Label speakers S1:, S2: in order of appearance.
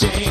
S1: Jane.